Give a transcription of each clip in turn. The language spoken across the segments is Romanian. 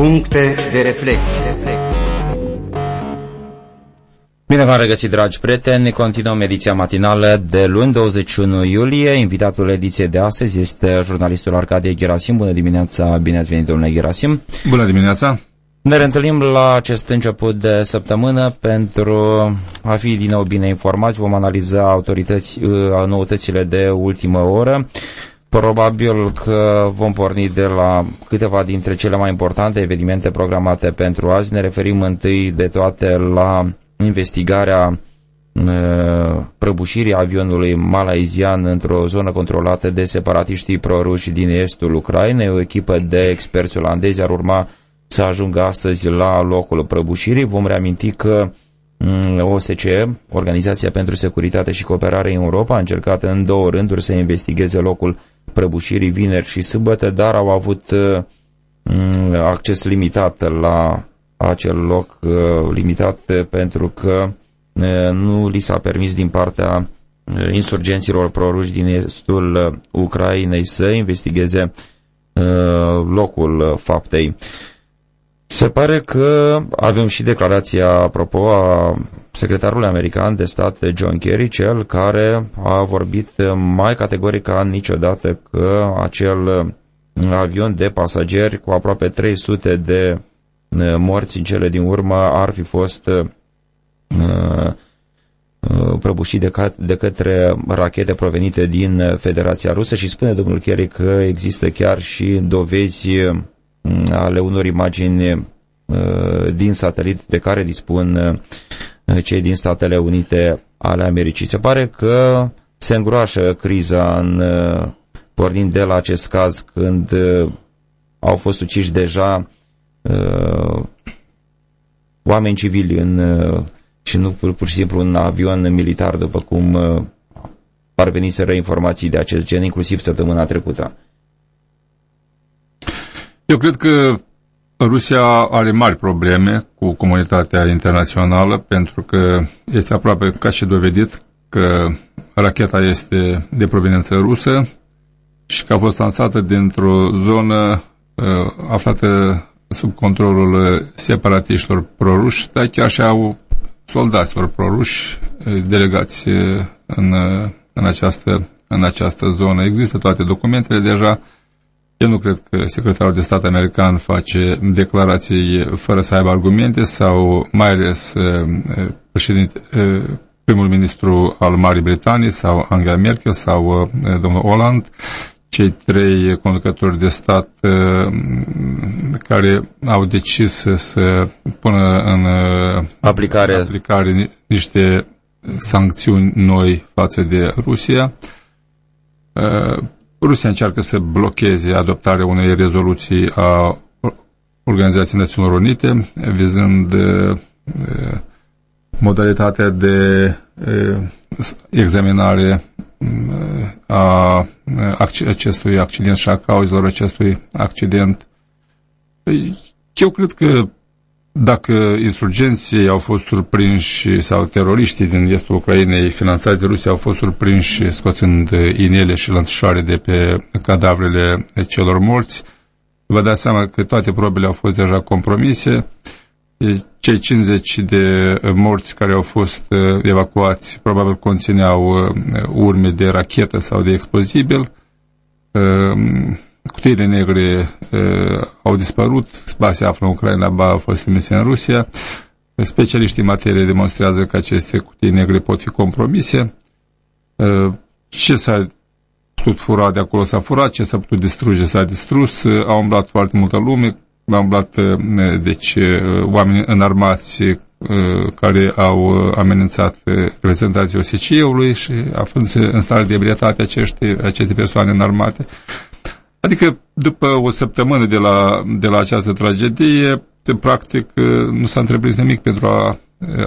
Puncte de reflecție. Bine v-am regăsit, dragi prieteni. Continuăm ediția matinală de luni, 21 iulie. Invitatul ediției de astăzi este jurnalistul Arcadie Gerasim. Bună dimineața, bine ați venit, domnule Gerasim. Bună dimineața. Ne reîntâlnim la acest început de săptămână pentru a fi din nou bine informați. Vom analiza autorități, uh, noutățile de ultimă oră. Probabil că vom porni de la câteva dintre cele mai importante evenimente programate pentru azi. Ne referim întâi de toate la investigarea uh, prăbușirii avionului malaizian într-o zonă controlată de separatiștii proruși din estul Ucrainei. O echipă de experți olandezi ar urma să ajungă astăzi la locul prăbușirii. Vom reaminti că mm, OSCE, Organizația pentru Securitate și Cooperare în Europa, a încercat în două rânduri să investigheze locul prăbușirii vineri și sâmbătă, dar au avut mm, acces limitat la acel loc uh, limitat pentru că uh, nu li s-a permis din partea uh, insurgenților proruși din estul Ucrainei să investigheze locul faptei. Se pare că avem și declarația, apropo, a secretarului american de stat John Kerry, cel care a vorbit mai categoric ca niciodată că acel avion de pasageri cu aproape 300 de uh, morți în cele din urmă ar fi fost uh, uh, prăbușit de, de către rachete provenite din Federația Rusă și spune domnul Kerry că există chiar și dovezi ale unor imagini uh, din satelit de care dispun uh, cei din Statele Unite ale Americii. Se pare că se îngroașă criza în, uh, pornind de la acest caz când au fost uciși deja oameni civili în, și nu pur, pur și simplu un avion militar, după cum parveniseră informații de acest gen, inclusiv săptămâna trecută. Eu cred că Rusia are mari probleme cu comunitatea internațională pentru că este aproape ca și dovedit că racheta este de proveniență rusă și că a fost lansată dintr-o zonă uh, aflată sub controlul separatiștilor proruși, dar chiar și au soldaților proruși uh, delegați uh, în, uh, în, această, în această zonă. Există toate documentele deja eu nu cred că secretarul de stat american face declarații fără să aibă argumente sau mai ales uh, președinte, uh, primul ministru al Marii Britanii sau Angela Merkel sau uh, domnul Holland, cei trei conducători de stat care au decis să pună în aplicare, aplicare niște sancțiuni noi față de Rusia Rusia încearcă să blocheze adoptarea unei rezoluții a Organizației Națiunilor Unite vizând uh, modalitatea de uh, examinare uh, a acestui accident și a cauzelor acestui accident. Eu cred că dacă insurgenții au fost surprinși sau teroriștii din estul Ucrainei finanțați de Rusia au fost surprinși scoțând inele și lănțușoare de pe cadavrele celor morți, vă dați seama că toate probele au fost deja compromise. Cei 50 de morți care au fost evacuați probabil conțineau urme de rachetă sau de explozibil Cutiile negre uh, au dispărut, ba se află în Ucraina, ba au fost trimise în Rusia. Specialiștii în materie demonstrează că aceste cutii negre pot fi compromise. Uh, ce s-a putut fura de acolo s-a furat, ce s-a putut distruge s-a distrus. Uh, a umblat foarte multă lume, a umblat deci, oameni înarmați care au amenințat reprezentații OSCE-ului și aflând în stare de ebrietate acești, aceste persoane înarmate. Adică după o săptămână de la, de la această tragedie, practic nu s-a întreprins nimic pentru a,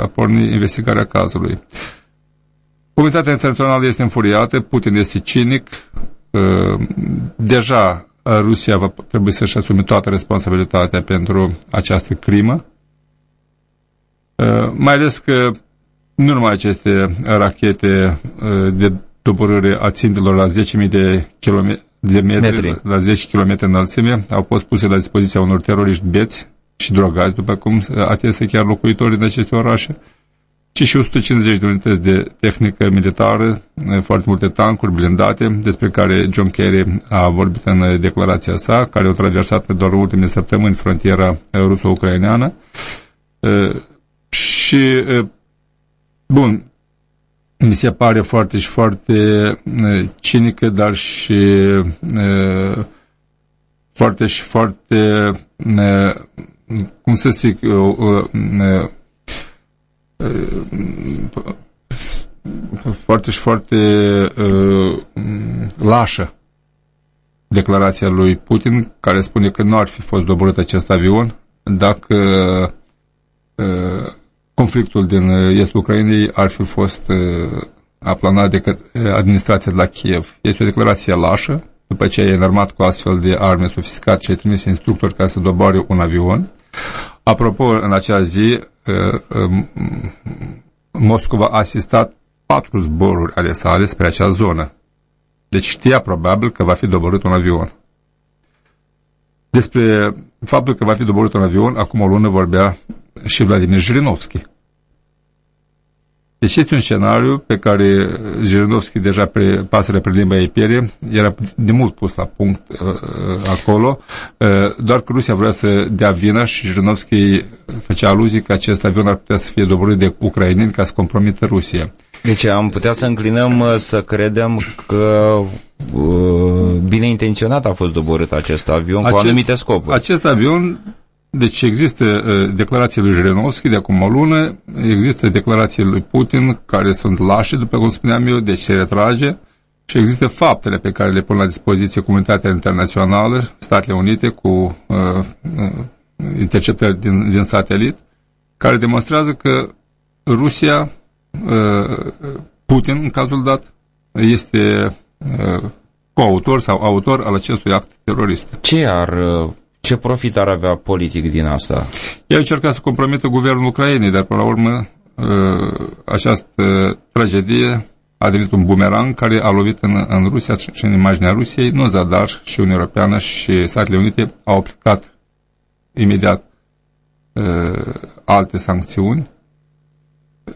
a porni investigarea cazului. Comunitatea internațională este înfuriată, Putin este cinic, deja Rusia va trebui să-și asume toată responsabilitatea pentru această crimă, mai ales că nu numai aceste rachete de doborâre a țintelor la 10.000 de kilometri de metri, metri. la 10 km înălțime au fost puse la dispoziția unor teroriști beți și drogați, după cum atestă chiar locuitorii din aceste orașe, ci și 150 de unități de tehnică militară, foarte multe tancuri blindate, despre care John Kerry a vorbit în declarația sa, care au traversat doar ultimele săptămâni frontiera ruso-ucraineană. Și, bun, mi se pare foarte și foarte cinică, dar și foarte și foarte cum să zic foarte și foarte lașă declarația lui Putin care spune că nu ar fi fost doborât acest avion dacă conflictul din uh, estul Ucrainei ar fi fost uh, aplanat de către administrația de la Kiev. Este o declarație lașă, după ce e înarmat cu astfel de arme sofisticate și a trimis instructori ca să doboare un avion. Apropo, în acea zi, uh, um, Moscova a asistat patru zboruri ale sale spre acea zonă. Deci știa probabil că va fi doborât un avion. Despre faptul că va fi doborât un avion, acum o lună vorbea și Vladimir Jirinovski. Deci este un scenariu pe care Jirinovski deja pre, pasăre pe limba ei piere, era de mult pus la punct uh, uh, acolo, uh, doar că Rusia vrea să dea vina și Jirinovski făcea aluzii că acest avion ar putea să fie doborât de ucraineni ca să compromită Rusia. Deci am putea să înclinăm uh, să credem că uh, bine intenționat a fost doborât acest avion acest, cu anumite scopuri. Acest avion deci există uh, declarații lui Jirinovski de acum o lună, există declarații lui Putin care sunt lașe, după cum spuneam eu, deci se retrage și există faptele pe care le pun la dispoziție comunitatea internațională, Statele Unite cu uh, uh, interceptări din, din satelit, care demonstrează că Rusia, uh, Putin în cazul dat, este uh, coautor sau autor al acestui act terorist. Ce ar uh ce profit ar avea politic din asta? Ei încerca să compromită guvernul Ucrainei, dar până la urmă ă, această tragedie a devenit un bumerang care a lovit în, în Rusia și în imaginea Rusiei. Nu Zadar și Uniunea Europeană și Statele Unite au aplicat imediat uh, alte sancțiuni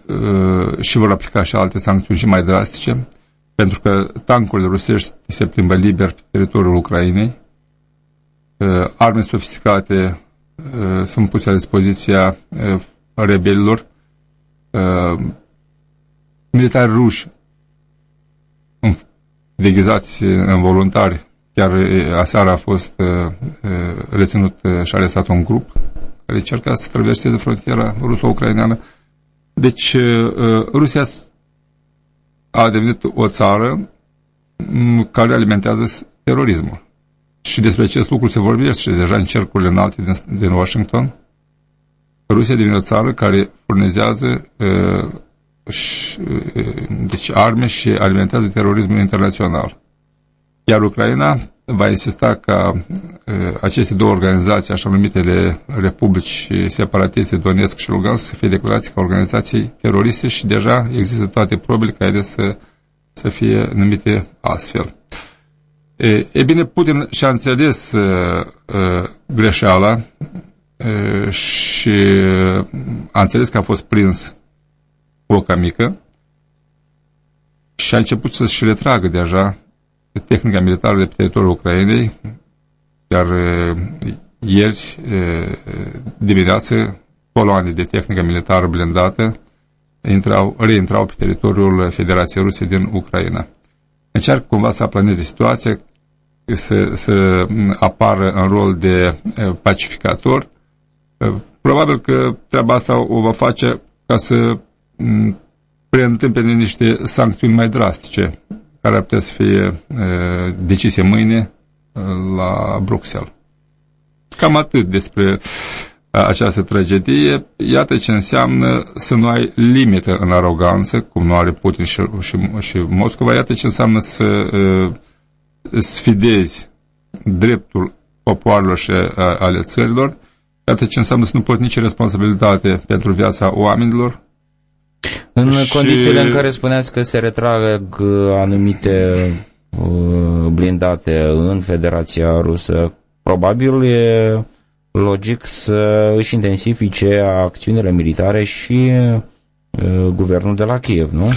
uh, și vor aplica și alte sancțiuni și mai drastice, pentru că tancurile rusești se plimbă liber pe teritoriul Ucrainei, Uh, arme sofisticate uh, sunt puse la dispoziția uh, rebelilor, militari ruși deghizați în voluntari. Chiar aseară a fost reținut și arestat un grup care încerca să traverseze frontiera ruso-ucraineană. Deci Rusia a devenit o țară care alimentează terorismul. Și despre acest lucru se vorbește deja în cercurile înalte din, din Washington. Rusia devine o țară care furnizează uh, și, uh, deci arme și alimentează terorismul internațional. Iar Ucraina va insista ca uh, aceste două organizații, așa numitele republici separatiste Donetsk și Lugansk, să fie declarați ca organizații teroriste și deja există toate probele ca ele să, să fie numite astfel. E, e bine, Putin și-a înțeles uh, uh, greșeala uh, și a înțeles că a fost prins oca mică și a început să-și retragă deja tehnica militară de pe teritoriul Ucrainei, iar uh, ieri uh, dimineață coloane de tehnică militară blindată intrau, reintrau pe teritoriul Federației Ruse din Ucraina. Încearcă cumva să aplaneze situația, să, să apară în rol de pacificator. Probabil că treaba asta o va face ca să preîntâmpene niște sancțiuni mai drastice, care ar putea să fie decise mâine la Bruxelles. Cam atât despre această tragedie, iată ce înseamnă să nu ai limite în aroganță, cum nu are Putin și, și, și Moscova, iată ce înseamnă să uh, sfidezi dreptul popoarelor și uh, ale țărilor, iată ce înseamnă să nu poți nici responsabilitate pentru viața oamenilor. În și... condițiile în care spuneați că se retrag anumite blindate în Federația Rusă, probabil e logic să își intensifice acțiunile militare și guvernul de la Kiev, nu?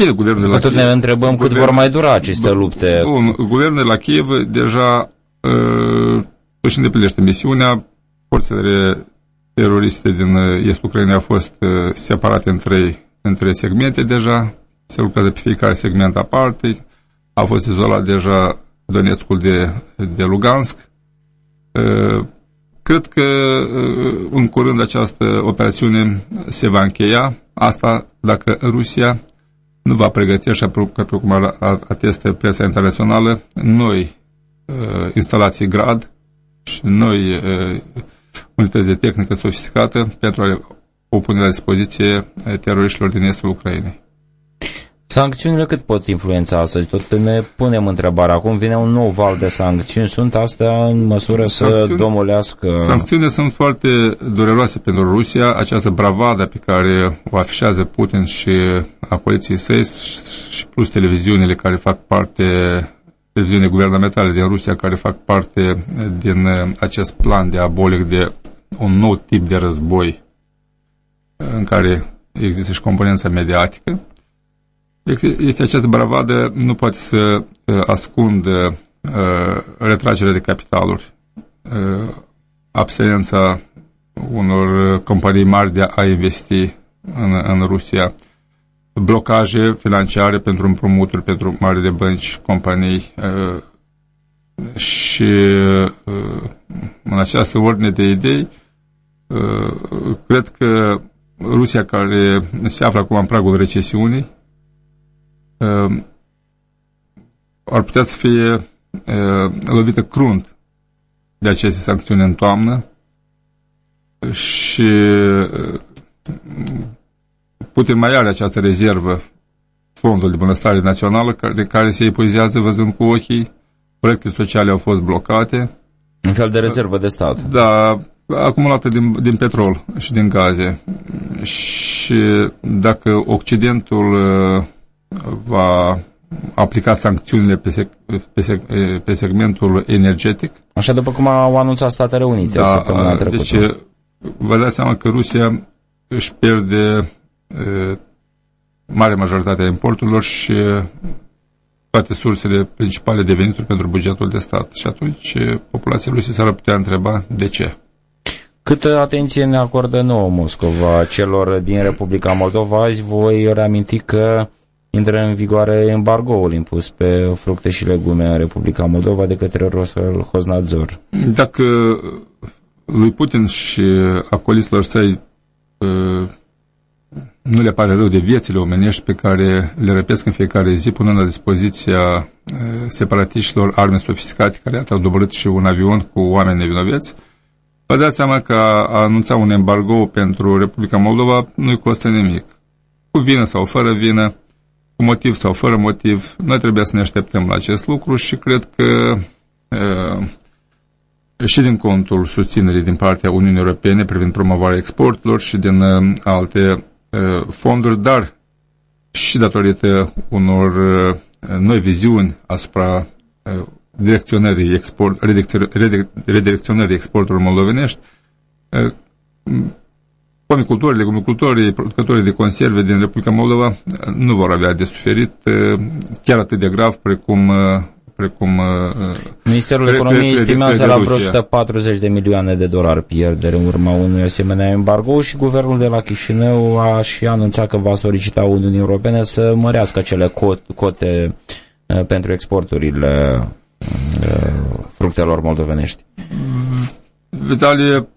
Bine, guvernul de la Tot Kiev, ne întrebăm guvern... cât vor mai dura aceste lupte. Bun, guvernul de la Kiev deja uh, își îndeplinește misiunea. Forțele teroriste din estul Ucrainei au fost uh, separate în trei, în trei segmente deja. Se lucrează pe fiecare segment aparte. A fost izolat deja Donetskul de, de Lugansk. Uh, cred că uh, în curând această operațiune se va încheia. Asta dacă Rusia nu va pregăti, așa ca pe cum atestă presa internațională, noi uh, instalații grad și noi uh, unități de tehnică sofisticată pentru a o pune la dispoziție teroriștilor din estul Ucrainei. Sancțiunile cât pot influența astăzi? Tot ne punem întrebarea. Acum vine un nou val de sancțiuni. Sunt astea în măsură să domolească... Sancțiunile sunt foarte dureroase pentru Rusia. Această bravadă pe care o afișează Putin și acoliții săi și plus televiziunile care fac parte televiziune guvernamentale din Rusia care fac parte din acest plan diabolic de un nou tip de război în care există și componența mediatică este această bravadă, nu poate să uh, ascundă uh, retragerea de capitaluri, uh, absența unor companii mari de a investi în, în Rusia, blocaje financiare pentru împrumuturi pentru marile bănci, companii și în această ordine de idei cred că Rusia care se află acum în pragul recesiunii uh, ar putea să fie uh, lovită crunt de aceste sancțiuni în toamnă și uh, Putin mai are această rezervă fondul de bunăstare națională care, care se epuizează văzând cu ochii proiecte sociale au fost blocate. Un fel de rezervă de stat. Da, acumulată din, din petrol și din gaze. Și dacă Occidentul uh, va aplica sancțiunile pe, seg pe, seg pe segmentul energetic. Așa după cum au anunțat Statele Unite da, săptămâna trecută. Deci vă dați seama că Rusia își pierde e, mare majoritate a importurilor și toate sursele principale de venituri pentru bugetul de stat. Și atunci populația Rusiei s-ar putea întreba de ce. Câtă atenție ne acordă nouă Moscova celor din Republica Moldova? Azi voi reaminti că intră în vigoare embargoul impus pe fructe și legume în Republica Moldova de către Rosel Hoznadzor. Dacă lui Putin și acoliților săi uh, nu le pare rău de viețile omenești pe care le răpesc în fiecare zi, punând la dispoziția uh, separatiștilor arme sofisticate care au doborât și un avion cu oameni nevinoveți, vă dați seama că a anunța un embargo pentru Republica Moldova nu-i costă nimic. Cu vină sau fără vină, cu motiv sau fără motiv, noi trebuie să ne așteptăm la acest lucru și cred că uh, și din contul susținerii din partea Uniunii Europene privind promovarea exporturilor și din uh, alte uh, fonduri, dar și datorită unor noi viziuni asupra direcționării, export, redirecționării exporturilor moldovenești, Pomicultorii, legumicultorii, producătorii de conserve din Republica Moldova uh, nu vor avea de suferit uh, chiar atât de grav precum uh, precum Ministerul Economiei estimează la vreo 140 de milioane de dolari pierdere în urma unui asemenea embargo și guvernul de la Chișinău a și anunțat că va solicita Uniunii Europene să mărească acele cote, cote pentru exporturile fructelor moldovenești. Vitalie,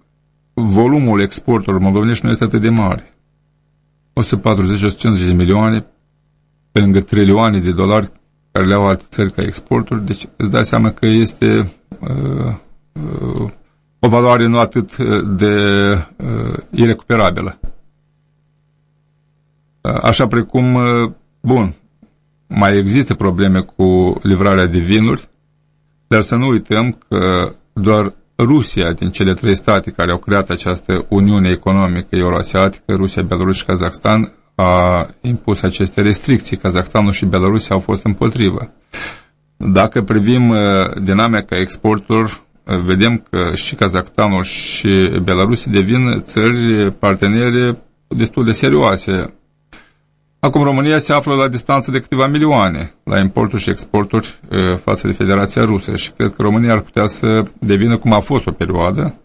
volumul exporturilor moldovenești nu este atât de mare. 140-150 de milioane, pe lângă trilioane de dolari care le au alte țări ca exporturi, deci îți dai seama că este uh, uh, o valoare nu atât de uh, irecuperabilă. Uh, așa precum, uh, bun, mai există probleme cu livrarea de vinuri, dar să nu uităm că doar Rusia, din cele trei state care au creat această Uniune Economică Euroasiatică, Rusia, Belarus și Kazakhstan, a impus aceste restricții. Kazakhstanul și Belarusia au fost împotrivă. Dacă privim uh, dinamica exporturilor, uh, vedem că și Kazakhstanul și Belarusia devin țări partenere destul de serioase. Acum România se află la distanță de câteva milioane la importuri și exporturi uh, față de Federația Rusă și cred că România ar putea să devină, cum a fost o perioadă,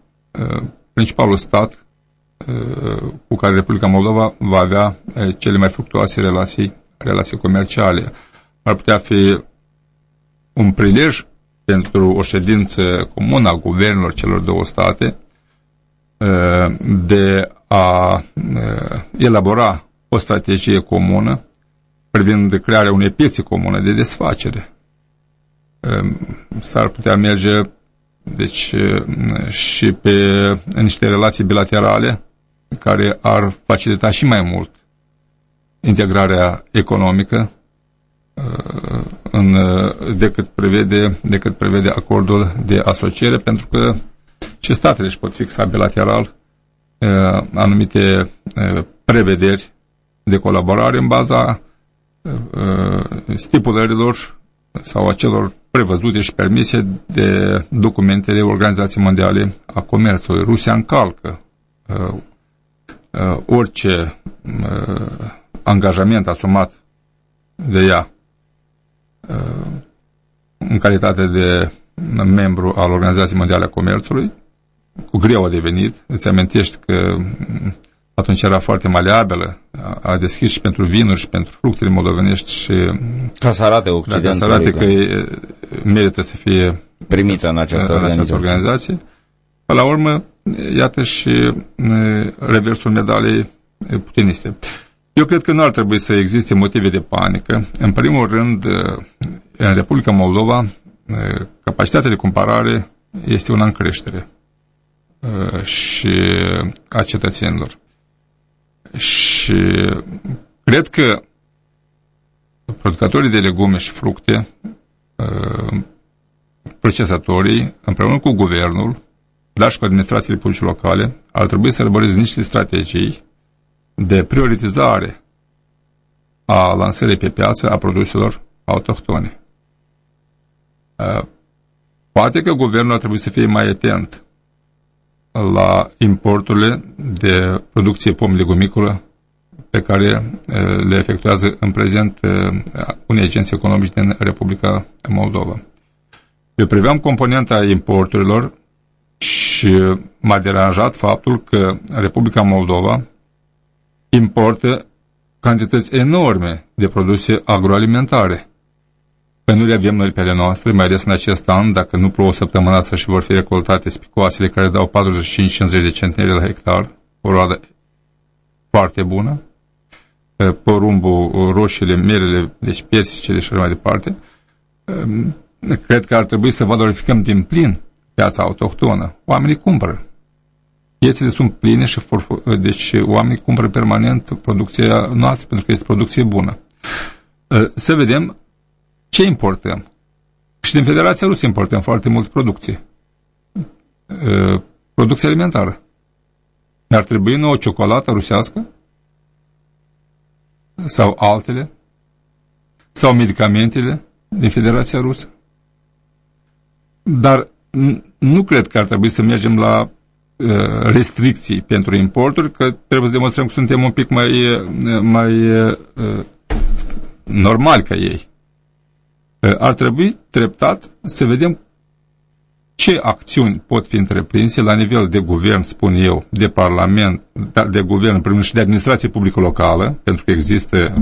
principalul stat cu care Republica Moldova va avea cele mai fructuoase relații, relații comerciale. Ar putea fi un prilej pentru o ședință comună a guvernelor celor două state de a elabora o strategie comună privind crearea unei piețe comune de desfacere. S-ar putea merge deci și pe niște relații bilaterale care ar facilita și mai mult integrarea economică uh, în, uh, decât, prevede, decât prevede acordul de asociere, pentru că și statele își pot fixa bilateral uh, anumite prevederi de colaborare în baza stipulărilor sau acelor prevăzute și permise de documentele Organizației Mondiale a Comerțului. Rusia încalcă uh, orice uh, angajament asumat de ea uh, în calitate de membru al Organizației Mondiale a Comerțului, cu greu a devenit. Îți amintești că mm, atunci era foarte maleabilă, a deschis și pentru vinuri și pentru fructele moldovenești și... Ca să arate Occidentul. Ca să arate că merită să fie primită în această în organizație. organizație. La urmă, iată și reversul medalei putiniste. Eu cred că nu ar trebui să existe motive de panică. În primul rând, în Republica Moldova, capacitatea de comparare este una în creștere și a cetățenilor. Și cred că producătorii de legume și fructe, procesatorii, împreună cu guvernul, dar și cu administrațiile publice locale, ar trebui să elaboreze niște strategii de prioritizare a lansării pe piață a produselor autohtone. Poate că guvernul ar trebui să fie mai atent la importurile de producție pom legumicolă pe care le efectuează în prezent unei agenții economice din Republica Moldova. Eu priveam componenta importurilor și m-a deranjat faptul că Republica Moldova importă cantități enorme de produse agroalimentare. Că nu le avem noi pe ale noastre, mai ales în acest an, dacă nu plouă săptămâna asta și vor fi recoltate spicoasele care dau 45-50 de centenari la hectar, o roadă foarte bună, porumbul, roșiile, merele, deci persicele și așa mai departe, cred că ar trebui să valorificăm din plin piața autohtonă. Oamenii cumpără. Piețele sunt pline și deci oamenii cumpără permanent producția noastră pentru că este producție bună. Ă, să vedem ce importăm. Și din Federația Rusă importăm foarte mult producție. Ă, producție alimentară. Ne-ar trebui nouă ciocolată rusească? Sau altele? Sau medicamentele din Federația Rusă? Dar nu cred că ar trebui să mergem la uh, restricții pentru importuri, că trebuie să demonstrăm că suntem un pic mai, uh, mai uh, normali ca ei. Ar trebui treptat să vedem ce acțiuni pot fi întreprinse la nivel de guvern, spun eu, de parlament, de guvern, în primul și de administrație publică locală, pentru că există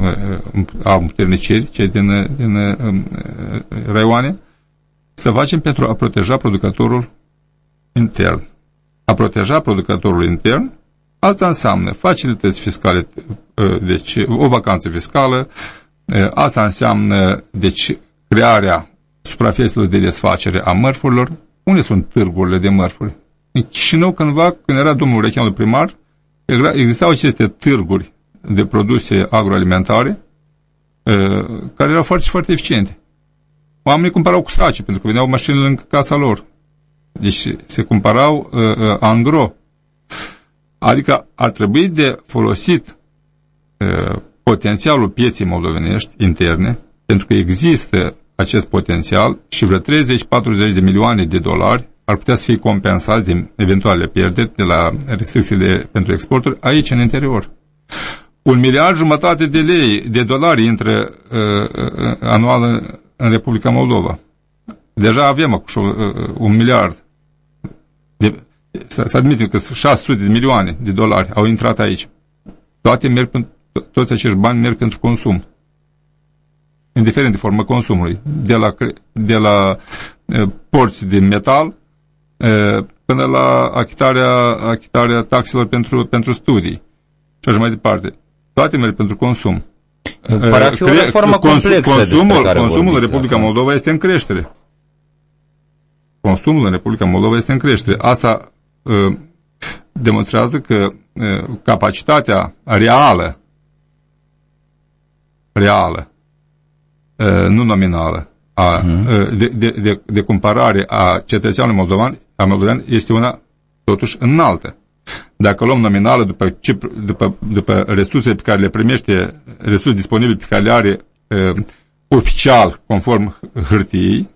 au puterniciri, cei din, din raioane, să facem pentru a proteja producătorul intern. A proteja producătorul intern, asta înseamnă facilități fiscale, ă, deci o vacanță fiscală, ă, asta înseamnă deci crearea suprafețelor de desfacere a mărfurilor. Unde sunt târgurile de mărfuri? În Chișinău, cândva, când era domnul Rechenul primar, existau aceste târguri de produse agroalimentare ă, care erau foarte, foarte eficiente. Oamenii cumpărau cu saci, pentru că veneau mașinile în casa lor. Deci se cumpărau uh, uh, angro. Adică ar trebui de folosit potențialul pieții moldovenești interne, pentru că există acest potențial și vreo 30-40 de milioane de dolari ar putea să fie compensați din eventuale pierderi de la restricțiile pentru exporturi aici în interior. Un miliard jumătate de lei, de dolari intră uh, uh, anual în, în Republica Moldova. Deja avem acum uh, uh, un miliard. De, să, să admitem că 600 de milioane de dolari au intrat aici. Toate merg, toți acești bani merg pentru consum. Indiferent de formă consumului. De la, de la uh, porți de metal uh, până la achitarea, achitarea taxelor pentru, pentru studii. Și așa mai departe. Toate merg pentru consum. Pare a fi o reformă complexă consumul, consumul în Republica asta. Moldova este în creștere. Consumul în Republica Moldova este în creștere. Asta uh, demonstrează că uh, capacitatea reală reală, uh, nu nominală, a, uh-huh. de, de, de, de cumpărare a cetățeanului moldovan, a moldovan este una totuși înaltă. Dacă luăm nominală după, după, după resursele pe care le primește, resurse disponibile pe care le are uh, oficial, conform hârtiei,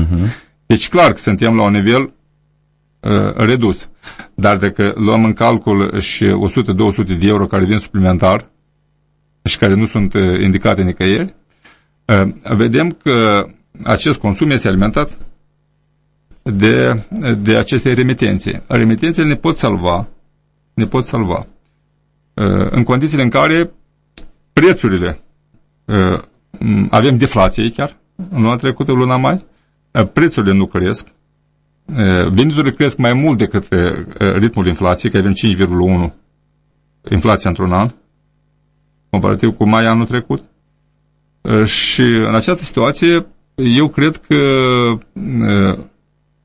uh-huh. deci clar că suntem la un nivel uh, redus. Dar dacă luăm în calcul și 100-200 de euro care vin suplimentar și care nu sunt uh, indicate nicăieri, uh, vedem că acest consum este alimentat de, de aceste remitențe. Remitențele ne pot salva, ne pot salva uh, în condițiile în care prețurile, uh, avem deflație chiar, în luna trecută, luna mai, uh, prețurile nu cresc, veniturile cresc mai mult decât ritmul inflației, că avem 5,1 inflația într-un an, comparativ cu mai anul trecut. Și în această situație, eu cred că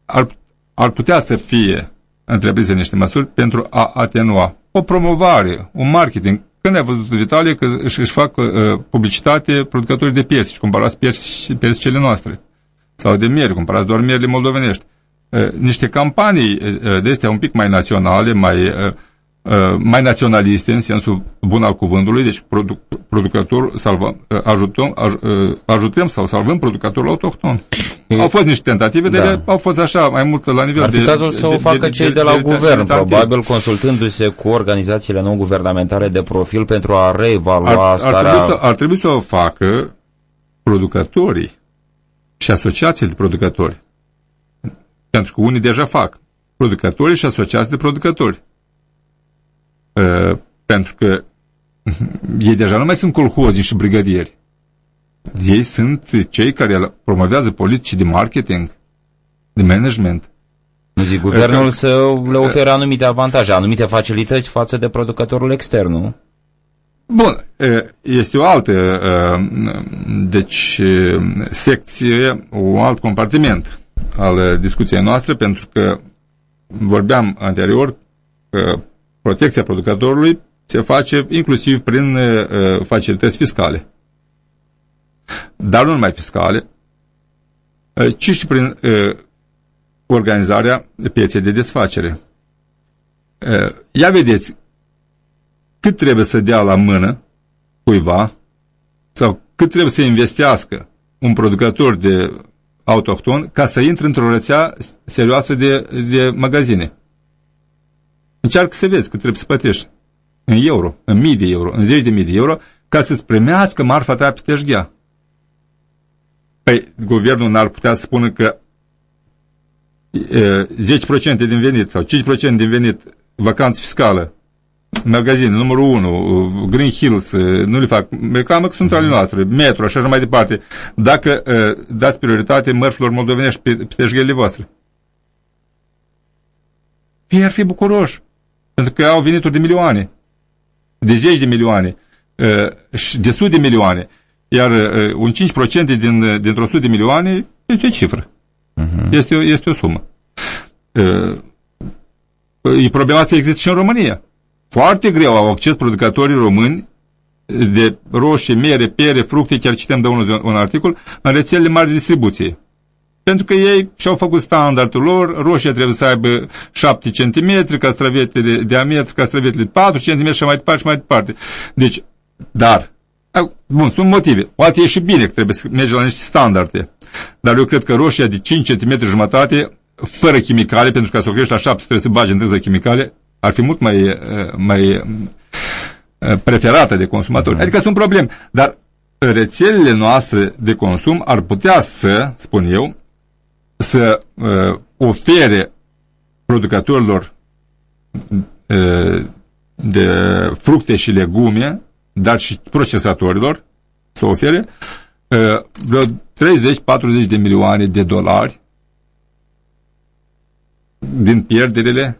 ar, ar putea să fie întreprinse niște măsuri pentru a atenua o promovare, un marketing. Când ai văzut, Vitalie, că își, își fac uh, publicitate producătorii de piersi și cumpărați piersi, piersicele noastre. Sau de mieri, cumpărați doar mierile moldovenești. Uh, niște campanii uh, de astea un pic mai naționale, mai uh, Uh, mai naționaliste în sensul bun al cuvântului, deci produ producător salvăm, uh, ajutăm, aj, uh, ajutăm sau salvăm producătorul autohton. Au fost niște tentative, da. de au fost așa mai mult la nivel Ar fi de... cazul să de, o facă de, cei de, de la de, guvern, de, probabil consultându-se cu organizațiile non-guvernamentale de profil pentru a reevalua ar, starea... Ar trebui, să, ar trebui să o facă producătorii și asociațiile de producători. Pentru că unii deja fac. Producătorii și asociații de producători Uh, pentru că ei deja nu mai sunt colhozi și brigadieri. Ei sunt cei care promovează politici de marketing, de management. Nu zic, guvernul uh, să le ofere anumite avantaje, anumite facilități față de producătorul extern, nu? Bun, este o altă, deci, secție, un alt compartiment al discuției noastre, pentru că vorbeam anterior că protecția producătorului se face inclusiv prin uh, facilități fiscale. Dar nu numai fiscale, uh, ci și prin uh, organizarea pieței de desfacere. Uh, ia vedeți cât trebuie să dea la mână cuiva sau cât trebuie să investească un producător de autohton ca să intre într-o rețea serioasă de, de magazine. Încearcă să vezi cât trebuie să plătești în euro, în mii de euro, în zeci de mii de euro, ca să-ți primească marfa ta pe teșghea. Păi, guvernul n-ar putea să spună că e, 10% din venit sau 5% din venit vacanță fiscală, magazine, numărul 1, Green Hills, nu le fac reclamă că sunt ale noastre, Metro, așa mai departe, dacă uh, dați prioritate mărfilor moldovenești pe, pe teșghele voastre. Ei ar fi bucuroși. Pentru că au venituri de milioane, de zeci de milioane, de sute de milioane. Iar un 5% din, dintr-o sută de milioane este o cifră. Uh-huh. Este, o, este o sumă. E problema asta există și în România. Foarte greu au acces producătorii români de roșii, mere, pere, fructe, chiar citem de unul un articol, în rețelele mari de distribuție. Pentru că ei și-au făcut standardul lor, roșia trebuie să aibă 7 cm, castravetele diametru, castravetele 4 cm și mai departe și mai departe. Deci, Dar, bun, sunt motive. Poate e și bine că trebuie să mergi la niște standarde. Dar eu cred că roșia de 5 cm jumătate, fără chimicale, pentru că să o crești la 7 trebuie să bagi întâi de chimicale, ar fi mult mai, mai preferată de consumatori. Mm. Adică sunt probleme. Dar rețelele noastre de consum ar putea să, spun eu, să uh, ofere producătorilor uh, de fructe și legume, dar și procesatorilor, să ofere uh, vreo 30-40 de milioane de dolari din pierderile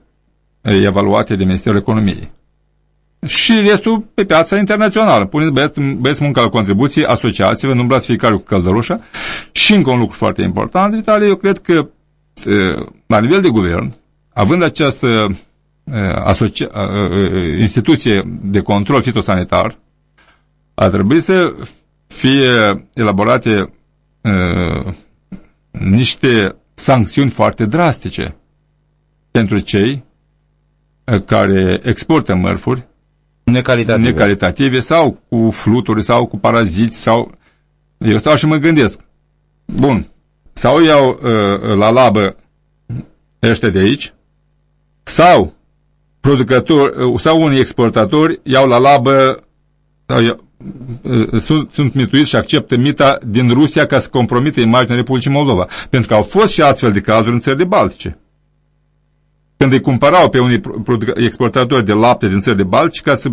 uh, evaluate de Ministerul Economiei și restul pe piața internațională. Puneți băieți, băieți munca la contribuții, asociați-vă, nu umblați fiecare cu căldărușa. Și încă un lucru foarte important, Vitalie, eu cred că la nivel de guvern, având această asocia, instituție de control fitosanitar, ar trebui să fie elaborate uh, niște sancțiuni foarte drastice pentru cei care exportă mărfuri necalitative. necalitative sau cu fluturi sau cu paraziți sau... Eu stau și mă gândesc. Bun. Sau iau uh, la labă ăștia de aici sau producători uh, sau unii exportatori iau la labă sau iau, uh, sunt, sunt mituiți și acceptă mita din Rusia ca să compromite imaginea Republicii Moldova. Pentru că au fost și astfel de cazuri în țările Baltice când îi cumpărau pe unii exportatori de lapte din țări de Balci ca să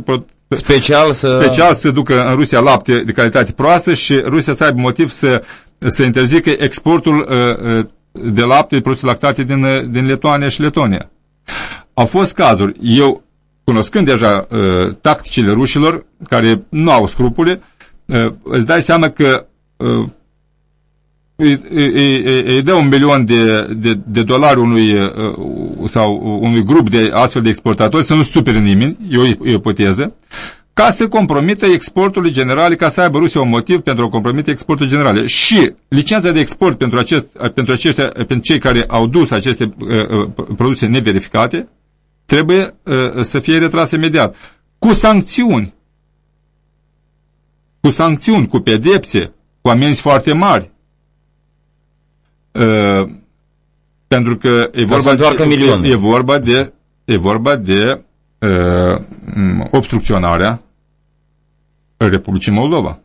special să... special să ducă în Rusia lapte de calitate proastă și Rusia să aibă motiv să, să interzică exportul uh, uh de lapte produse lactate din, uh, din Letoania și Letonia. Au fost cazuri, eu cunoscând deja uh, tacticile rușilor, care nu au scrupule, uh, îți dai seama că uh, îi, îi, îi dă un milion de, de, de dolari unui, uh, sau unui grup de astfel de exportatori să nu supere nimeni, e o, e o ipoteză, ca să compromită exportul general, ca să aibă Rusia un motiv pentru a compromite exportul generale. Și licența de export pentru, acest, pentru, aceștia, pentru cei care au dus aceste uh, uh, produse neverificate trebuie uh, să fie retrasă imediat. Cu sancțiuni. Cu sancțiuni, cu pedepse, cu amenzi foarte mari Uh, pentru că e vorba, doar de, e, e vorba de, e vorba de uh, obstrucționarea Republicii Moldova.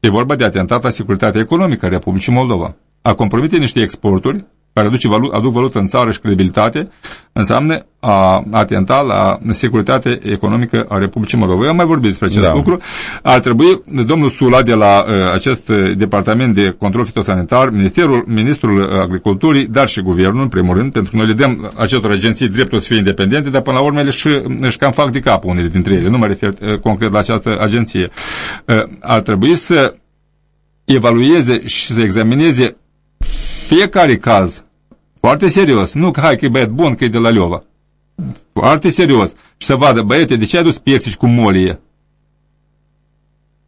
E vorba de atentat la securitatea economică a Republicii Moldova. A compromite niște exporturi care aduce valu aduc valută în țară și credibilitate, înseamnă a atenta la securitatea economică a Republicii Moldova. Eu am mai vorbit despre acest da. lucru. Ar trebui domnul Sula de la uh, acest departament de control fitosanitar, Ministerul, Ministrul Agriculturii, dar și Guvernul, în primul rând, pentru că noi le dăm acestor agenții dreptul să fie independente, dar până la urmă ele își, își cam fac de cap unele dintre ele. Nu mă refer uh, concret la această agenție. Uh, ar trebui să evalueze și să examineze fiecare caz foarte serios. Nu că hai că e băiat bun, că e de la Leova. Foarte serios. Și să vadă, băiete, de ce ai dus piersici cu molie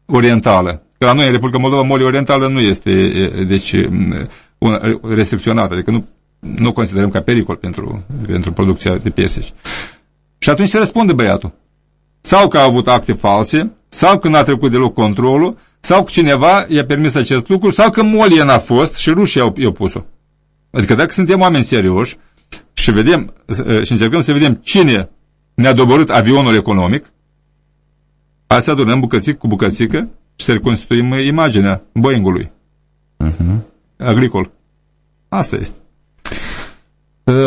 orientală? Că la noi, în Republica Moldova, molie orientală nu este deci, una, restricționată. Adică nu, nu considerăm ca pericol pentru, pentru producția de piersici. Și atunci se răspunde băiatul. Sau că a avut acte false, sau că n-a trecut deloc controlul, sau că cineva i-a permis acest lucru, sau că molie n-a fost și rușii au, i-au pus-o. Adică dacă suntem oameni serioși și vedem și încercăm să vedem cine ne-a doborât avionul economic, hai să adunăm bucățic cu bucățică și să reconstituim imaginea Boeing-ului. Uh-huh. Agricol. Asta este.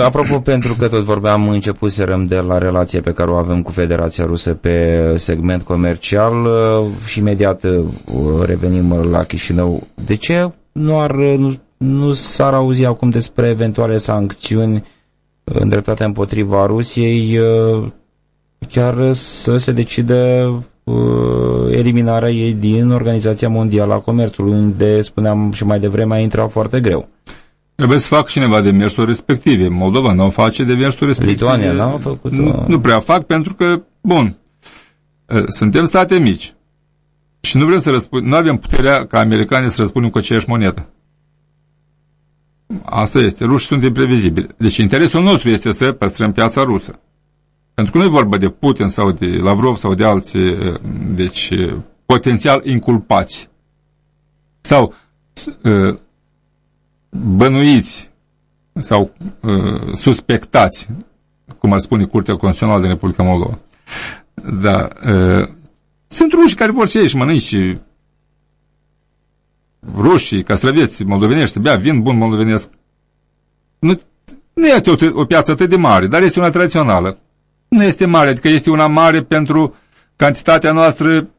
Apropo, pentru că tot vorbeam, începuserăm de la relația pe care o avem cu Federația Rusă pe segment comercial și imediat revenim la Chișinău. De ce nu ar nu nu s-ar auzi acum despre eventuale sancțiuni îndreptate împotriva Rusiei, uh, chiar să se decide uh, eliminarea ei din Organizația Mondială a Comerțului, unde, spuneam și mai devreme, a intrat foarte greu. Trebuie să fac cineva demersuri respective. Moldova nu face demersuri respective. Lituania nu a făcut nu, nu prea fac pentru că, bun, uh, suntem state mici și nu vrem să răspundem, nu avem puterea ca americanii să răspundem cu aceeași monedă. Asta este. Rușii sunt imprevizibili. Deci interesul nostru este să păstrăm piața rusă. Pentru că nu e vorba de Putin sau de Lavrov sau de alții deci, potențial inculpați sau uh, bănuiți sau uh, suspectați, cum ar spune Curtea Constituțională din Republica Moldova. Da, uh, sunt ruși care vor să ieși mănânci rușii, castraveți moldovenești, să bea vin bun moldovenesc. Nu, nu este o, o piață atât de mare, dar este una tradițională. Nu este mare, adică este una mare pentru cantitatea noastră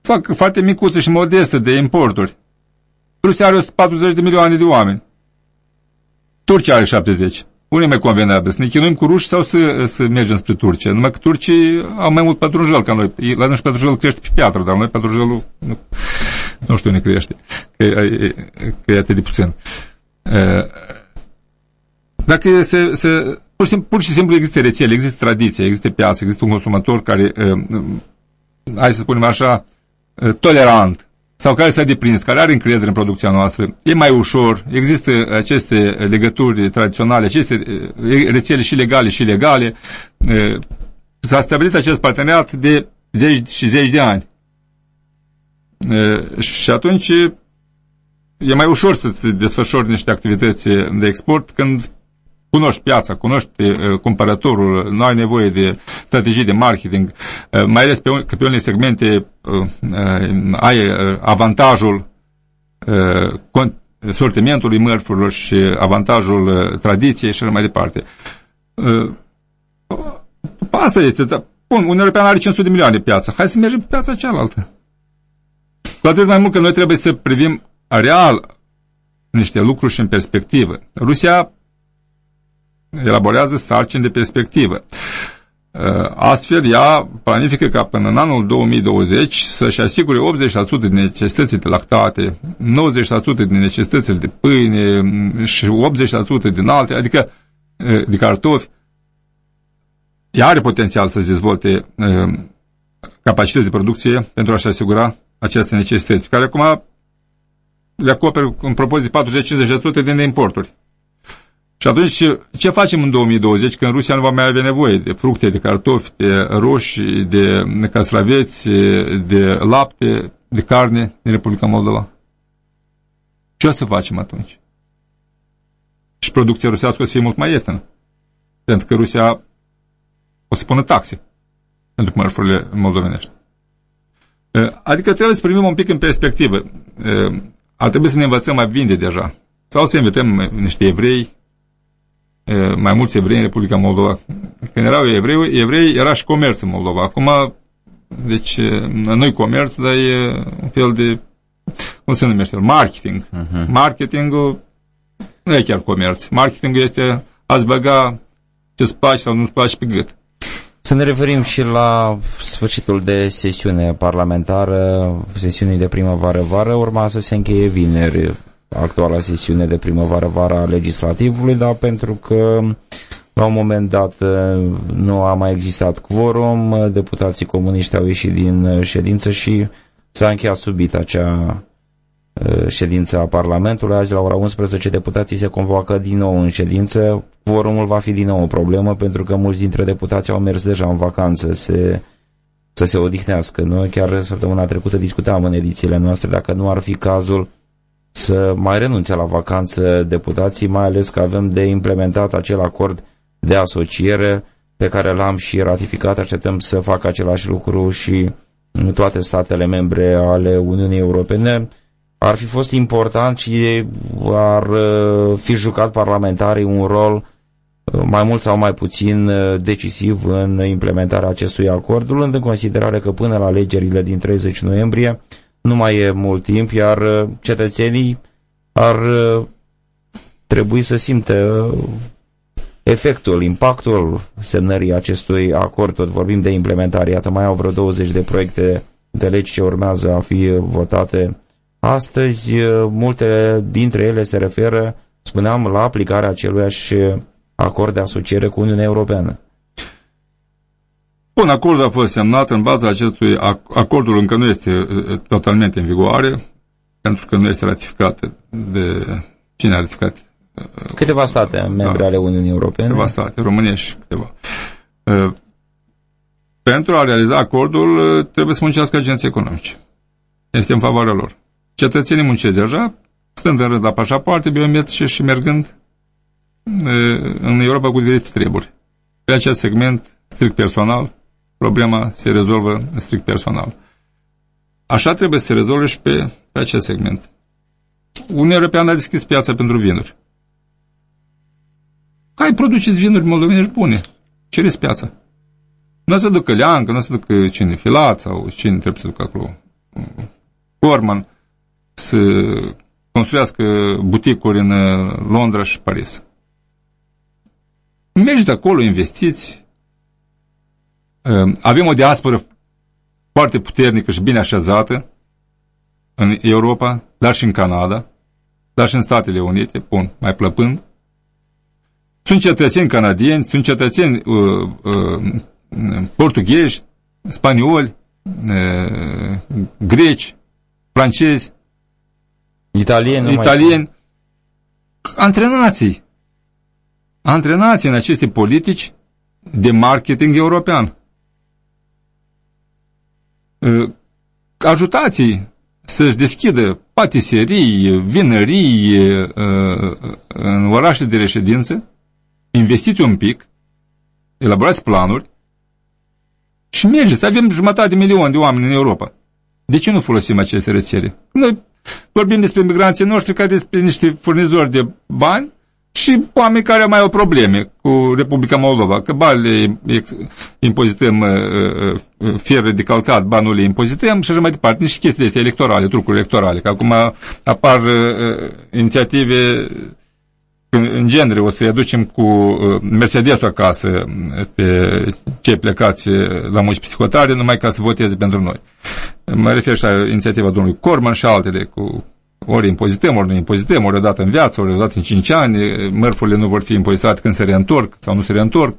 fac foarte micuță și modestă de importuri. Rusia are 140 de milioane de oameni. Turcia are 70. Unde e mai convenabil? Să ne chinuim cu ruși sau să, să mergem spre Turcia? Numai că turcii au mai mult pătrunjel ca noi. La noi pătrunjelul crește pe piatră, dar noi pătrunjelul nu, nu știu unde crește. Că, e, că e atât de puțin. Dacă se, se pur, și, pur și simplu există rețele, există tradiție, există piață, există un consumator care, hai să spunem așa, tolerant, sau care s-a deprins, care are încredere în producția noastră, e mai ușor, există aceste legături tradiționale, aceste rețele și legale și legale. S-a stabilit acest parteneriat de zeci și zeci de ani. Și atunci e mai ușor să-ți desfășori niște activități de export când cunoști piața, cunoști uh, cumpărătorul, nu ai nevoie de strategii de marketing, uh, mai ales pe, că pe unele segmente uh, uh, ai uh, avantajul uh, sortimentului mărfurilor și avantajul uh, tradiției și mai departe. Uh, asta este. Da. Bun, Uniunea Europeană are 500 de milioane de piață. Hai să mergem pe piața cealaltă. Cu atât mai mult că noi trebuie să privim real niște lucruri și în perspectivă. Rusia elaborează sarcini de perspectivă. Uh, astfel, ea planifică ca până în anul 2020 să-și asigure 80% din necesitățile de lactate, 90% din necesitățile de pâine mm, și 80% din alte, adică uh, de cartofi. Ea are potențial să-și dezvolte uh, capacități de producție pentru a-și asigura aceste necesități, pe care acum le acoperă în proporție de 40-50% din importuri. Și atunci ce, ce facem în 2020 când Rusia nu va mai avea nevoie de fructe, de cartofi, de roșii, de castraveți, de lapte, de carne din Republica Moldova? Ce o să facem atunci? Și producția rusească o să fie mult mai ieftină. Pentru că Rusia o să pună taxe pentru mărfurile moldovenești. Adică trebuie să primim un pic în perspectivă. Ar trebui să ne învățăm a vinde deja. Sau să invităm niște evrei mai mulți evrei în Republica Moldova. Când erau evrei, evrei era și comerț în Moldova. Acum, deci, nu comerț, dar e un fel de, cum se numește, marketing. Uh-huh. Marketingul nu e chiar comerț. Marketingul este a-ți băga ce-ți place sau nu-ți place pe gât. Să ne referim și la sfârșitul de sesiune parlamentară, sesiunii de primăvară-vară, urma să se încheie vineri actuala sesiune de primăvară-vară a legislativului, dar pentru că la un moment dat nu a mai existat quorum, deputații comuniști au ieșit din ședință și s-a încheiat subit acea ședință a Parlamentului. Azi la ora 11 deputații se convoacă din nou în ședință. Quorumul va fi din nou o problemă pentru că mulți dintre deputații au mers deja în vacanță se, să se odihnească. Noi chiar săptămâna trecută discutam în edițiile noastre dacă nu ar fi cazul să mai renunțe la vacanță deputații, mai ales că avem de implementat acel acord de asociere pe care l-am și ratificat. Așteptăm să facă același lucru și în toate statele membre ale Uniunii Europene. Ar fi fost important și ar uh, fi jucat parlamentarii un rol uh, mai mult sau mai puțin uh, decisiv în implementarea acestui acord, luând în considerare că până la alegerile din 30 noiembrie nu mai e mult timp, iar uh, cetățenii ar uh, trebui să simtă uh, efectul, impactul semnării acestui acord, tot vorbim de implementare, iată mai au vreo 20 de proiecte de legi ce urmează a fi votate astăzi, multe dintre ele se referă, spuneam, la aplicarea aceluiași acord de asociere cu Uniunea Europeană. Bun, acordul a fost semnat în baza acestui acordul încă nu este totalmente în vigoare, pentru că nu este ratificat de cine a ratificat? Câteva state membre da, ale Uniunii Europene. Câteva state, România și câteva. Pentru a realiza acordul trebuie să muncească agenții economice. este în favoarea lor. Cetățenii muncesc deja, stând în rând la pașapoarte biometrice și mergând în Europa cu diferite treburi. Pe acest segment, strict personal, problema se rezolvă strict personal. Așa trebuie să se rezolve și pe, pe acest segment. Uniunea Europeană a deschis piața pentru vinuri. Hai, produceți vinuri moldovenești bune. Cereți piața. Nu o să ducă Leancă, nu o să ducă cine, Filat sau cine trebuie să ducă acolo. Corman să construiască buticuri în uh, Londra și Paris. Mergeți acolo, investiți. Uh, avem o diasporă foarte puternică și bine așezată în Europa, dar și în Canada, dar și în Statele Unite, bun, mai plăpând. Sunt cetățeni canadieni, sunt cetățeni uh, uh, portughezi, spanioli, uh, greci, francezi, italieni, italieni antrenații, antrenații în aceste politici de marketing european. Uh, ajutați să-și deschidă patiserii, vinării uh, în orașe de reședință, investiți un pic, elaborați planuri și mergeți. Avem jumătate de milion de oameni în Europa. De ce nu folosim aceste rețele? Noi vorbim despre migranții noștri ca despre niște furnizori de bani și oameni care mai au probleme cu Republica Moldova, că bani le impozităm, uh, uh, fierre de calcat, bani le impozităm și așa mai departe. Niște chestii astea electorale, trucuri electorale, că acum apar uh, inițiative în genere o să-i aducem cu Mercedes acasă pe cei plecați la munci psihotare numai ca să voteze pentru noi. Mă refer și la inițiativa domnului Corman și altele cu ori impozităm, ori nu impozităm, ori odată în viață, ori odată în 5 ani, mărfurile nu vor fi impozitate când se reîntorc sau nu se reîntorc.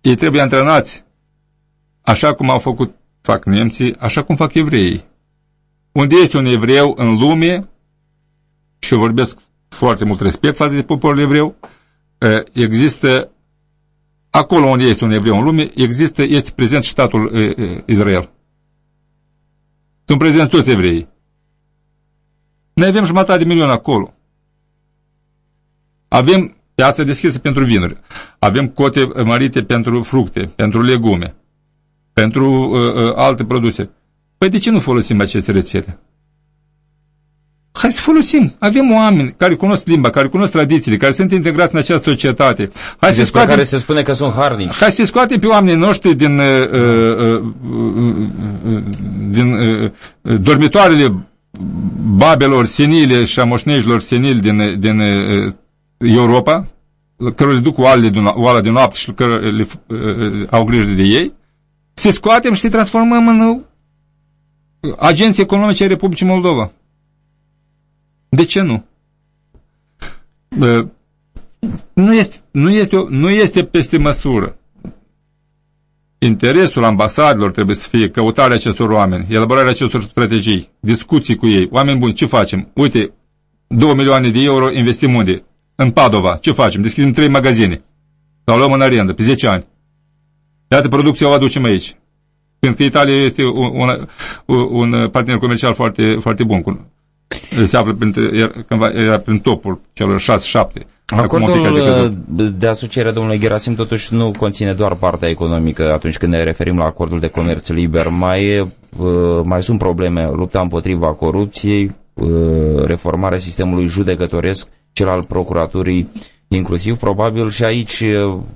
Ei trebuie antrenați așa cum au făcut, fac nemții, așa cum fac evreii. Unde este un evreu în lume, și eu vorbesc foarte mult respect față de poporul evreu, există, acolo unde este un evreu în lume, există, este prezent statul Israel. Sunt prezenți toți evreii. Noi avem jumătate de milion acolo. Avem piață deschisă pentru vinuri. Avem cote mărite pentru fructe, pentru legume, pentru uh, uh, alte produse. Păi de ce nu folosim aceste rețele? Hai să folosim. Avem oameni care cunosc limba, care cunosc tradițiile, care sunt integrați în această societate. Hai să scoatem, care se spune că sunt harnici. Hai să scoatem pe oamenii noștri din, uh, uh, uh, uh din uh, dormitoarele babelor senile și a moșnejilor senili din, din uh, Europa, care le duc oalele din, oala din noapte și care le, uh, au grijă de ei, să scoatem și să transformăm în uh, agenții economice ai Republicii Moldova. De ce nu? Uh, nu este, nu, este, nu este peste măsură interesul ambasadelor trebuie să fie căutarea acestor oameni, elaborarea acestor strategii, discuții cu ei. Oameni buni, ce facem? Uite, 2 milioane de euro investim unde? În Padova. Ce facem? Deschidem 3 magazine. Sau luăm în arendă, pe 10 ani. Iată, producția o aducem aici. Pentru că Italia este un, un, un partener comercial foarte, foarte bun. Se află prin, cândva era prin topul celor 6-7 Acordul uh, de asociere, domnule Gerasim, totuși nu conține doar partea economică atunci când ne referim la acordul de comerț liber. Mai, uh, mai sunt probleme, lupta împotriva corupției, uh, reformarea sistemului judecătoresc, cel al procuraturii inclusiv, probabil și aici,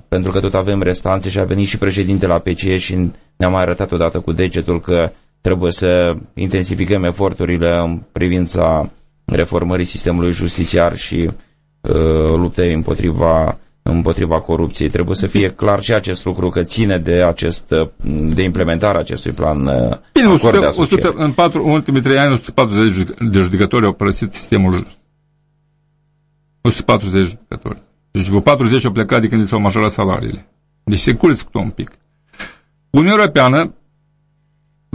pentru că tot avem restanțe și a venit și președintele la PCE și ne-a mai arătat odată cu degetul că trebuie să intensificăm eforturile în privința reformării sistemului justițiar și Uh, luptei împotriva, împotriva corupției. Trebuie să fie clar și acest lucru că ține de, acest, uh, de implementarea acestui plan uh, Bine, 100, 100, în, patru, în ultimii trei ani 140 de judecători au părăsit sistemul 140 de judecători. Deci vreo 40 au plecat de când s-au majorat salariile. Deci se culți cu un pic. Uniunea Europeană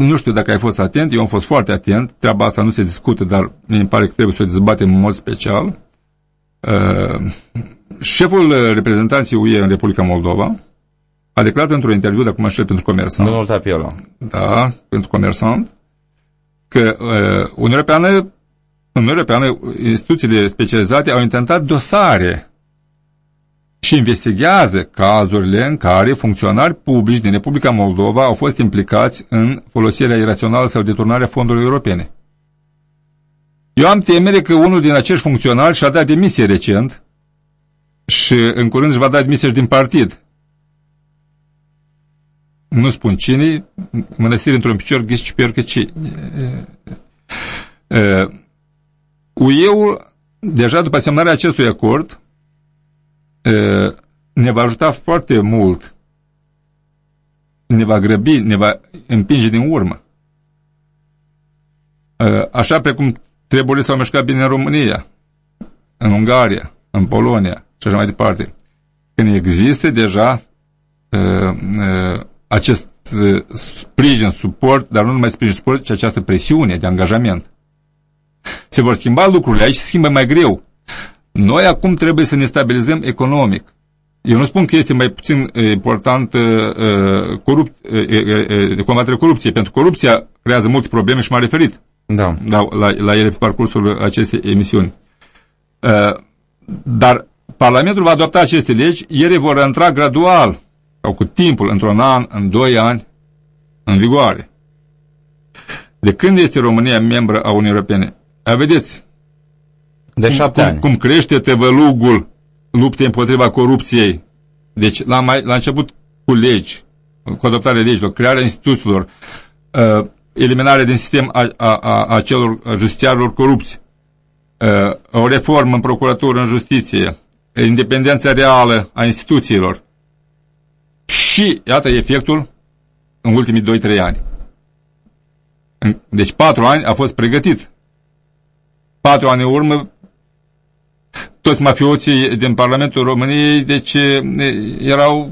nu știu dacă ai fost atent, eu am fost foarte atent, treaba asta nu se discută, dar mi pare că trebuie să o dezbatem în mod special. Uh, șeful reprezentanții UE în Republica Moldova a declarat într-un interviu de acum șef pentru comersant. Domnul Tapiola. Da, pentru comersant, că uh, Uniunea Europeană, în Uniunea Europeană, instituțiile specializate au intentat dosare și investigează cazurile în care funcționari publici din Republica Moldova au fost implicați în folosirea irațională sau deturnarea fondurilor europene. Eu am temere că unul din acești funcționari și-a dat demisie recent și în curând își va da demisie din partid. Nu spun cine, mănăstiri într-un picior, ghiși și că ce. UE-ul, deja după semnarea acestui acord, ne va ajuta foarte mult, ne va grăbi, ne va împinge din urmă. Așa precum Treburile s-au mișcat bine în România, în Ungaria, în Polonia și așa mai departe. Când există deja uh, uh, acest uh, sprijin, suport, dar nu numai sprijin, suport, ci această presiune de angajament. Se vor schimba lucrurile, aici se schimbă mai greu. Noi acum trebuie să ne stabilizăm economic. Eu nu spun că este mai puțin important uh, corup, uh, uh, combaterea corupției, pentru că corupția creează multe probleme și m-a referit da. La, la, la ele pe parcursul acestei emisiuni. Uh, dar Parlamentul va adopta aceste legi, ele vor intra gradual, sau cu timpul, într-un an, în doi ani, în vigoare. De când este România membră a Uniunii Europene? A, vedeți? De cum, șapte cum, ani. Cum crește tevălugul luptei împotriva corupției. Deci, la, mai, la început cu legi, cu adoptarea legilor, crearea instituțiilor, uh, eliminare din sistem a, a, a, a celor justițiarilor corupți, o reformă în procuratură, în justiție, independența reală a instituțiilor și, iată, efectul în ultimii 2-3 ani. Deci patru ani a fost pregătit. Patru ani în urmă, toți mafioții din Parlamentul României, deci erau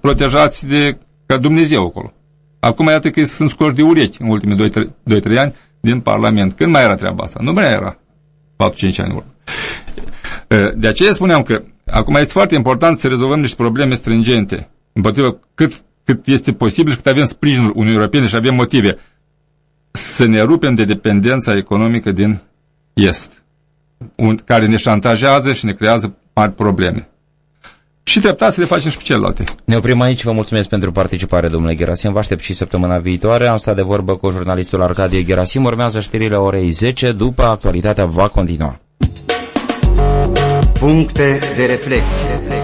protejați de ca Dumnezeu acolo. Acum iată că sunt scoși de urechi în ultimii 2-3 ani din Parlament. Când mai era treaba asta? Nu mai era 4-5 ani în urmă. De aceea spuneam că acum este foarte important să rezolvăm niște probleme stringente. Împotriva cât, cât este posibil și cât avem sprijinul Uniunii Europene și avem motive să ne rupem de dependența economică din Est, care ne șantajează și ne creează mari probleme și treptat să le facem și cu celelalte. Ne oprim aici, vă mulțumesc pentru participare, domnule Gerasim, vă aștept și săptămâna viitoare. Am stat de vorbă cu jurnalistul Arcadie Gerasim, urmează știrile orei 10, după actualitatea va continua. Puncte de reflecție.